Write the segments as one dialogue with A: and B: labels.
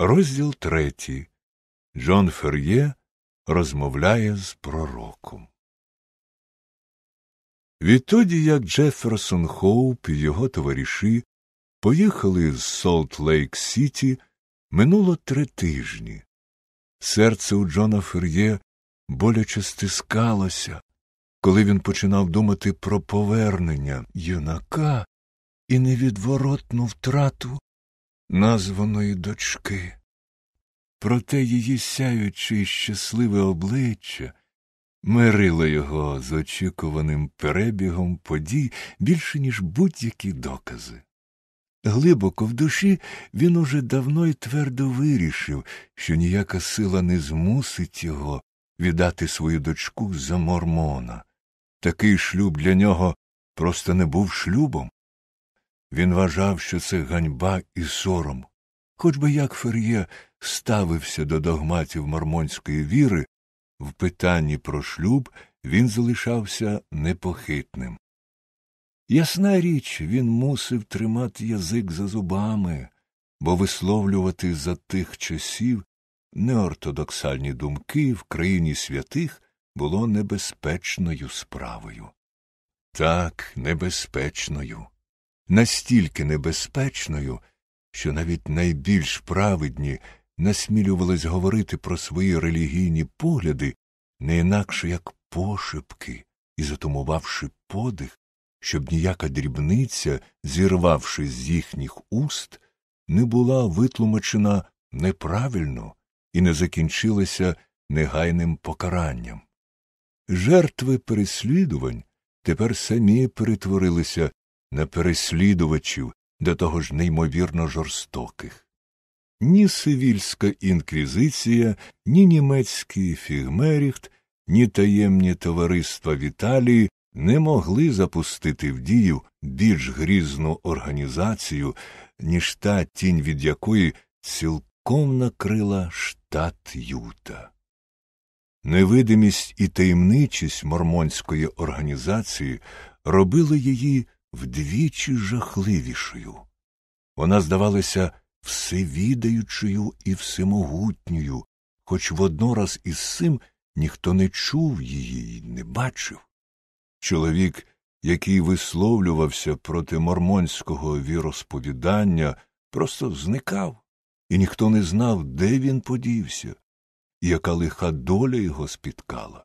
A: Розділ третій. Джон Фер'є розмовляє з пророком. Відтоді, як Джеферсон Хоуп і його товариші поїхали з Солт Лейк Сіті, минуло три тижні. Серце у Джона Фер'є боляче стискалося, коли він починав думати про повернення юнака і невідворотну втрату названої дочки. Проте її сяюче і щасливе обличчя мирило його з очікуваним перебігом подій більше, ніж будь-які докази. Глибоко в душі він уже давно й твердо вирішив, що ніяка сила не змусить його віддати свою дочку за мормона. Такий шлюб для нього просто не був шлюбом. Він вважав, що це ганьба і сором. Хоч би як Фер'є ставився до догматів мормонської віри, в питанні про шлюб він залишався непохитним. Ясна річ, він мусив тримати язик за зубами, бо висловлювати за тих часів неортодоксальні думки в країні святих було небезпечною справою. Так, небезпечною, настільки небезпечною, що навіть найбільш праведні насмілювались говорити про свої релігійні погляди не інакше як пошепки і затумувавши подих, щоб ніяка дрібниця, зірвавши з їхніх уст, не була витлумачена неправильно і не закінчилася негайним покаранням. Жертви переслідувань тепер самі перетворилися на переслідувачів до того ж неймовірно жорстоких. Ні сивільська інквізиція, ні німецький фігмеріхт, ні таємні товариства в Італії не могли запустити в дію більш грізну організацію, ніж та тінь від якої цілком накрила штат Юта. Невидимість і таємничість мормонської організації робили її вдвічі жахливішою. Вона здавалася всевідаючою і всемогутньою, хоч воднораз із цим ніхто не чув її і не бачив. Чоловік, який висловлювався проти мормонського віросповідання, просто зникав, і ніхто не знав, де він подівся, і яка лиха доля його спіткала.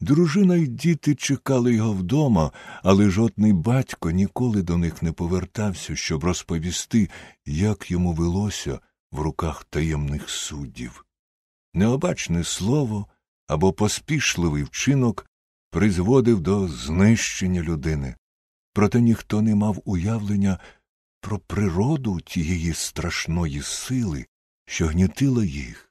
A: Дружина й діти чекали його вдома, але жодний батько ніколи до них не повертався, щоб розповісти, як йому велося в руках таємних суддів. Необачне слово або поспішливий вчинок призводив до знищення людини, проте ніхто не мав уявлення про природу тієї страшної сили, що гнітила їх.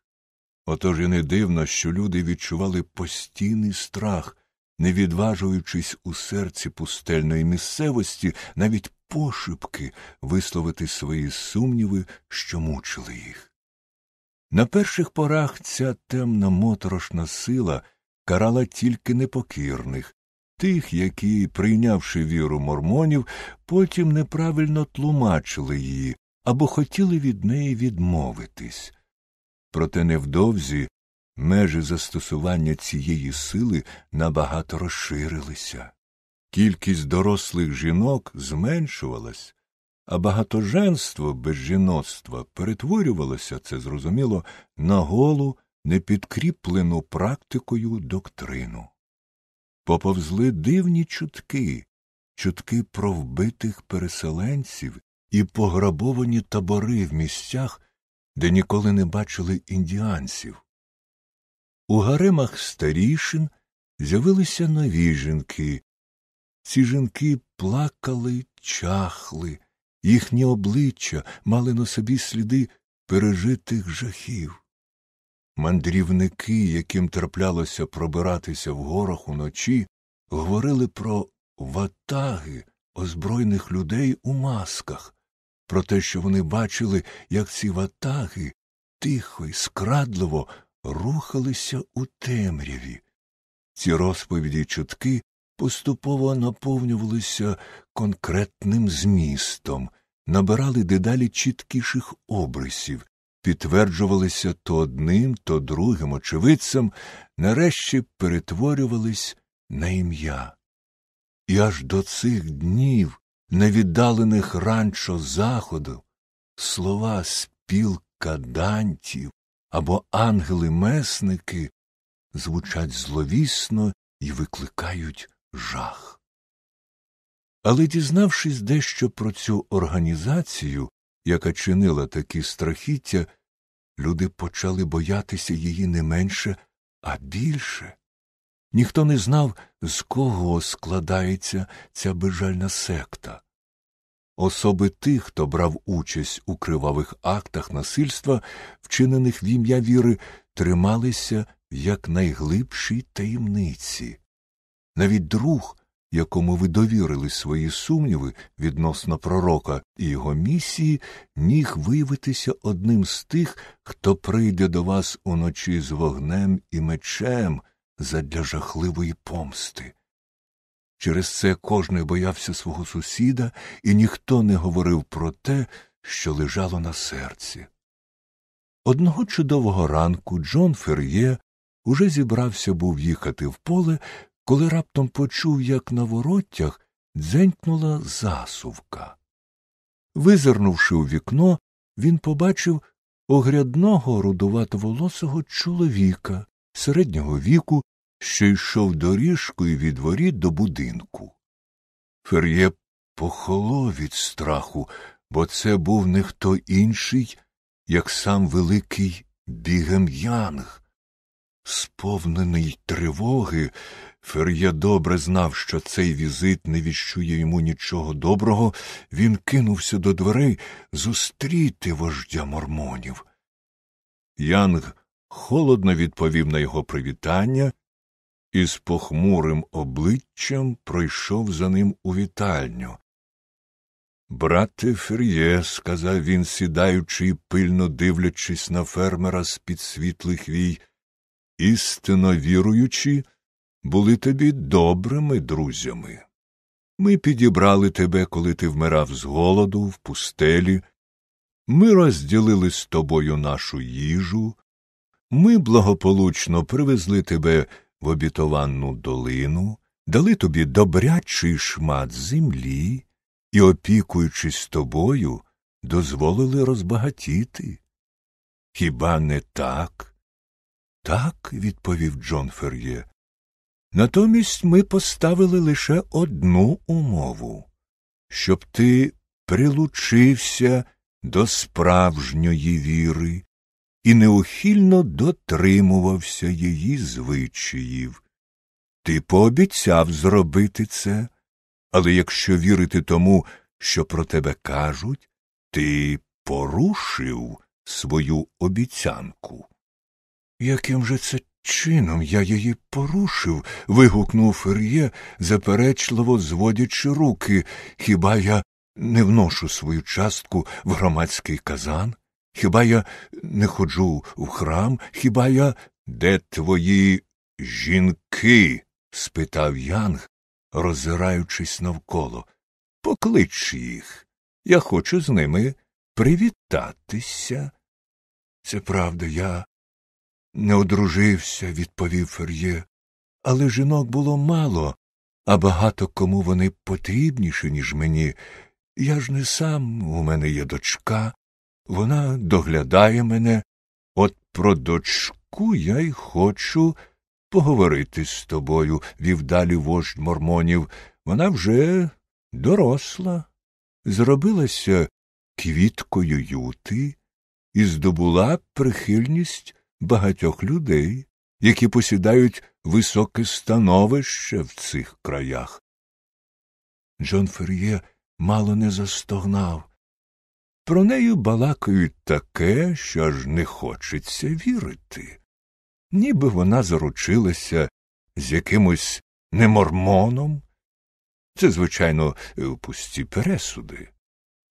A: Отож і не дивно, що люди відчували постійний страх, не відважуючись у серці пустельної місцевості навіть пошепки висловити свої сумніви, що мучили їх. На перших порах ця темна моторошна сила карала тільки непокірних, тих, які, прийнявши віру мормонів, потім неправильно тлумачили її або хотіли від неї відмовитись. Проте невдовзі межі застосування цієї сили набагато розширилися. Кількість дорослих жінок зменшувалась, а багатоженство без жіноцтва перетворювалося, це зрозуміло, на голу, непідкріплену практикою доктрину. Поповзли дивні чутки, чутки про вбитих переселенців і пограбовані табори в місцях, де ніколи не бачили індіанців. У гаремах старішин з'явилися нові жінки. Ці жінки плакали, чахли, їхні обличчя мали на собі сліди пережитих жахів. Мандрівники, яким траплялося пробиратися в горах уночі, говорили про ватаги озброєних людей у масках, про те, що вони бачили, як ці ватаги тихо й скрадливо рухалися у темряві. Ці розповіді й чутки поступово наповнювалися конкретним змістом, набирали дедалі чіткіших обрисів, підтверджувалися то одним, то другим очевидцем, нарешті перетворювались на ім'я. І аж до цих днів, невіддалених ранчо заходу, слова спілка дантів або ангели-месники звучать зловісно і викликають жах. Але, дізнавшись дещо про цю організацію, яка чинила такі страхіття, люди почали боятися її не менше, а більше. Ніхто не знав, з кого складається ця безжальна секта. Особи тих, хто брав участь у кривавих актах насильства, вчинених в ім'я віри, трималися в якнайглибшій таємниці. Навіть друг, якому ви довірили свої сумніви відносно пророка і його місії, міг виявитися одним з тих, хто прийде до вас уночі з вогнем і мечем задля жахливої помсти. Через це кожний боявся свого сусіда, і ніхто не говорив про те, що лежало на серці. Одного чудового ранку Джон Фер'є уже зібрався був їхати в поле, коли раптом почув, як на воротях дзенькнула засувка. Визирнувши у вікно, він побачив огрядного рудуватоволосого чоловіка середнього віку, що йшов доріжкою від воріт до будинку. Фер'є похолов від страху, бо це був не хто інший, як сам великий Бігем Янг. Сповнений тривоги, Фер'є добре знав, що цей візит не відчує йому нічого доброго, він кинувся до дверей зустріти вождя мормонів. Янг холодно відповів на його привітання і з похмурим обличчям пройшов за ним у вітальню. Брате Фер'є, сказав він, сідаючи і пильно дивлячись на фермера з під світлих вій, істинно віруючи, були тобі добрими друзями. Ми підібрали тебе, коли ти вмирав з голоду в пустелі. Ми розділили з тобою нашу їжу, ми благополучно привезли тебе в обітованну долину, дали тобі добрячий шмат землі і, опікуючись тобою, дозволили розбагатіти. Хіба не так? Так, відповів Джон Фер'є. Натомість ми поставили лише одну умову щоб ти прилучився до справжньої віри і неухильно дотримувався її звичаїв. Ти пообіцяв зробити це, але якщо вірити тому, що про тебе кажуть, ти порушив свою обіцянку. Яким же це чином я її порушив? вигукнув Фер'є, заперечливо зводячи руки. Хіба я не вношу свою частку в громадський казан? Хіба я не ходжу в храм? Хіба я. Де твої жінки? спитав Янг, роззираючись навколо. Поклич їх. Я хочу з ними привітатися. Це правда, я не одружився, відповів Фер'є, але жінок було мало, а багато кому вони потрібніші, ніж мені. Я ж не сам, у мене є дочка, вона доглядає мене, от про дочку я й хочу поговорити з тобою, вів далі вождь мормонів. Вона вже доросла, зробилася квіткою юти і здобула прихильність багатьох людей, які посідають високе становище в цих краях. Джон Фер'є мало не застогнав. Про неї балакають таке, що аж не хочеться вірити. Ніби вона заручилася з якимось немормоном. Це, звичайно, пусті пересуди.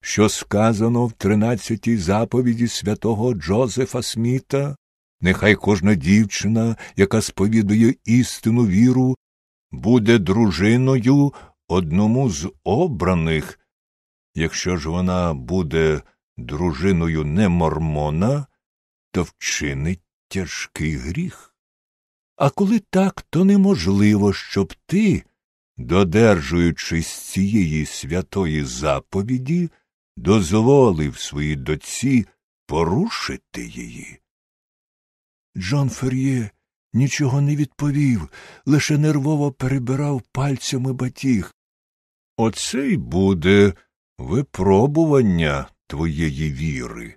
A: Що сказано в тринадцятій заповіді святого Джозефа Сміта, нехай кожна дівчина, яка сповідує істину віру, буде дружиною одному з обраних, Якщо ж вона буде дружиною не мормона, то вчинить тяжкий гріх. А коли так, то неможливо, щоб ти, додержуючись цієї святої заповіді, дозволив своїй доці порушити її. Джон Фер'є нічого не відповів, лише нервово перебирав пальцями батіг. Оце й буде випробування твоєї віри.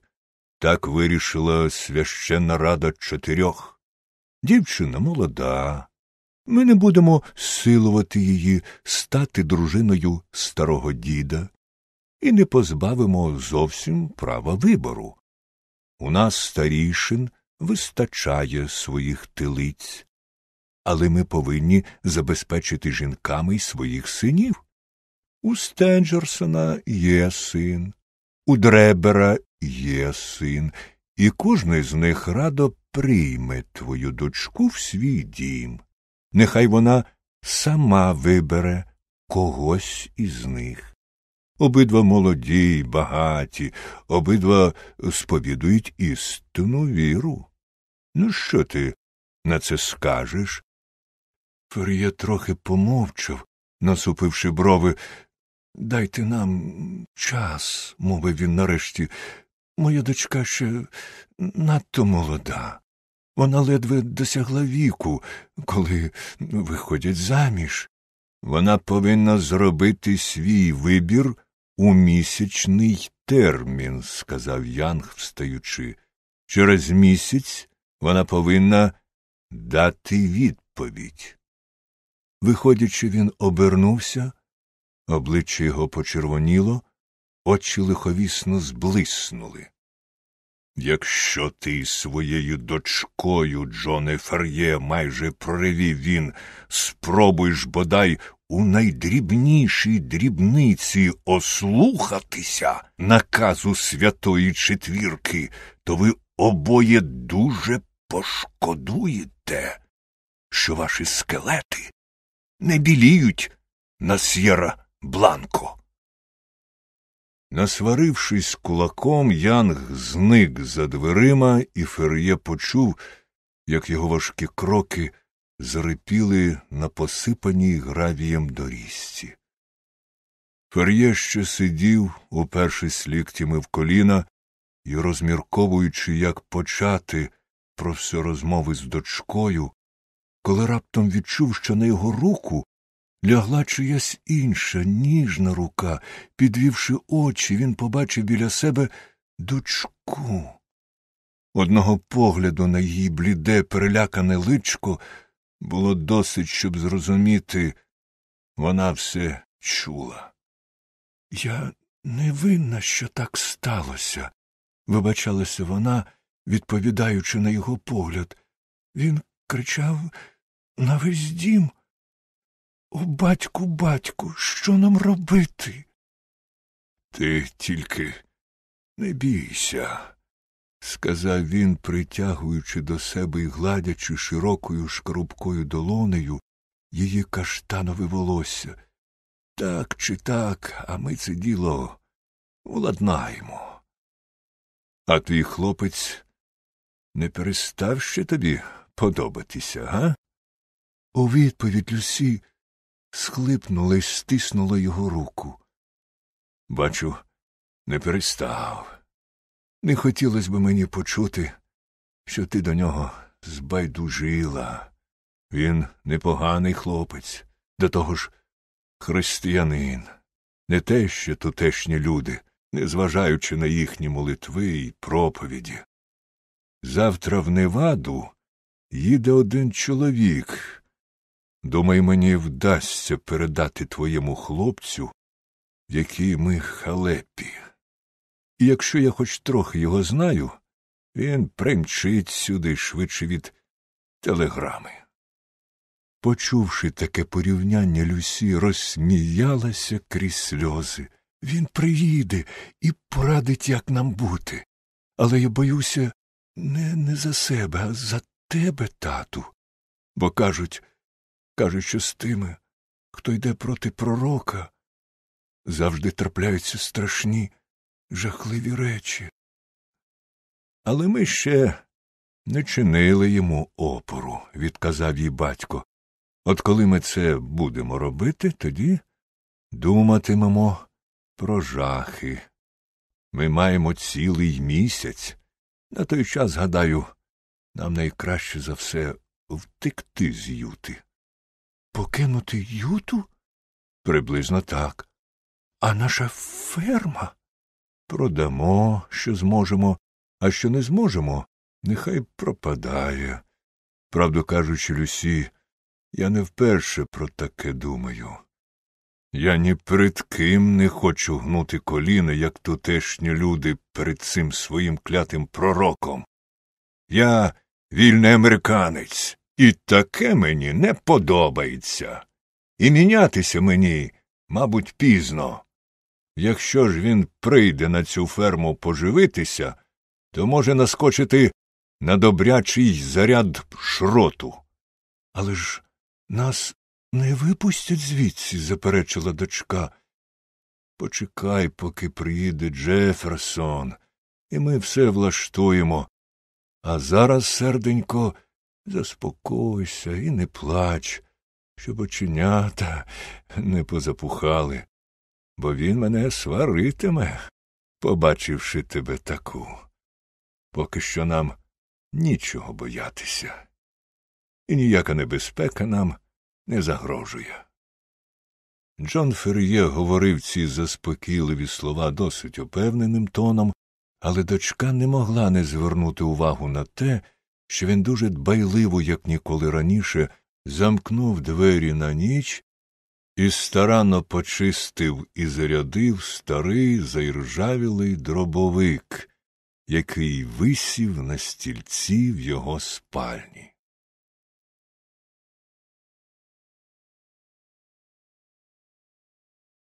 A: Так вирішила священна рада чотирьох. Дівчина молода. Ми не будемо силувати її стати дружиною старого діда і не позбавимо зовсім права вибору. У нас старішин вистачає своїх тилиць, але ми повинні забезпечити жінками й своїх синів. У Стенджерсона є син, у Дребера є син, і кожний з них радо прийме твою дочку в свій дім. Нехай вона сама вибере когось із них. Обидва молоді й багаті, обидва сповідують істинну віру. Ну, що ти на це скажеш? Фер'є трохи помовчав, насупивши брови. Дайте нам час, мовив він нарешті. Моя дочка ще надто молода. Вона ледве досягла віку, коли виходять заміж. Вона повинна зробити свій вибір у місячний термін, сказав Янг, встаючи. Через місяць вона повинна дати відповідь. Виходячи, він обернувся, обличчя його почервоніло, очі лиховісно зблиснули. Якщо ти своєю дочкою, Джоне Фер'є, майже проривів він, спробуєш бодай у найдрібнішій дрібниці ослухатися наказу Святої Четвірки, то ви обоє дуже пошкодуєте, що ваші скелети не біліють на сєра Бланко. Насварившись кулаком, Янг зник за дверима, і Фер'є почув, як його важкі кроки зарипіли на посипаній гравієм доріжці. Фер'є ще сидів, упершись ліктями в коліна і розмірковуючи, як почати про все розмови з дочкою, коли раптом відчув, що на його руку лягла чиясь інша, ніжна рука, підвівши очі, він побачив біля себе дочку. Одного погляду на її бліде, перелякане личко було досить, щоб зрозуміти, вона все чула. Я не винна, що так сталося, вибачалася вона, відповідаючи на його погляд. Він кричав на весь дім. О, батьку, батьку, що нам робити? Ти тільки не бійся, сказав він, притягуючи до себе і гладячи широкою шкарубкою долонею її каштанове волосся. Так чи так, а ми це діло уладнаємо. А твій хлопець не перестав ще тобі подобатися, га? У відповідь Люсі схлипнула і стиснула його руку. Бачу, не перестав. Не хотілося б мені почути, що ти до нього збайдужила. Він непоганий хлопець, до того ж християнин, не те, що тутешні люди, незважаючи на їхні молитви і проповіді. Завтра в Неваду їде один чоловік. Думаю, мені вдасться передати твоєму хлопцю, в ми халепі. І якщо я хоч трохи його знаю, він примчить сюди швидше від телеграми. Почувши таке порівняння, Люсі розсміялася крізь сльози. Він приїде і порадить, як нам бути. Але я боюся не, не за себе, а за тебе, тату. Бо кажуть, кажуть, що з тими, хто йде проти пророка, завжди трапляються страшні, жахливі речі. Але ми ще не чинили йому опору, відказав їй батько. От коли ми це будемо робити, тоді думатимемо про жахи. Ми маємо цілий місяць. На той час, гадаю, нам найкраще за все втекти з юти. Покинути юту? Приблизно так. А наша ферма? Продамо, що зможемо, а що не зможемо, нехай пропадає. Правду кажучи, Люсі, я не вперше про таке думаю. Я ні перед ким не хочу гнути коліна, як тутешні люди перед цим своїм клятим пророком. Я вільний американець, і таке мені не подобається. І мінятися мені, мабуть, пізно. Якщо ж він прийде на цю ферму поживитися, то може наскочити на добрячий заряд шроту. Але ж нас не випустять звідси, заперечила дочка. Почекай, поки приїде Джеферсон, і ми все влаштуємо. А зараз, серденько, заспокойся і не плач, щоб оченята не позапухали, бо він мене сваритиме, побачивши тебе таку. Поки що нам нічого боятися, і ніяка небезпека нам не загрожує. Джон Фер'є говорив ці заспокійливі слова досить опевненим тоном, але дочка не могла не звернути увагу на те, що він дуже дбайливо, як ніколи раніше, замкнув двері на ніч і старанно почистив і зарядив старий заіржавілий дробовик, який висів на стільці в його спальні.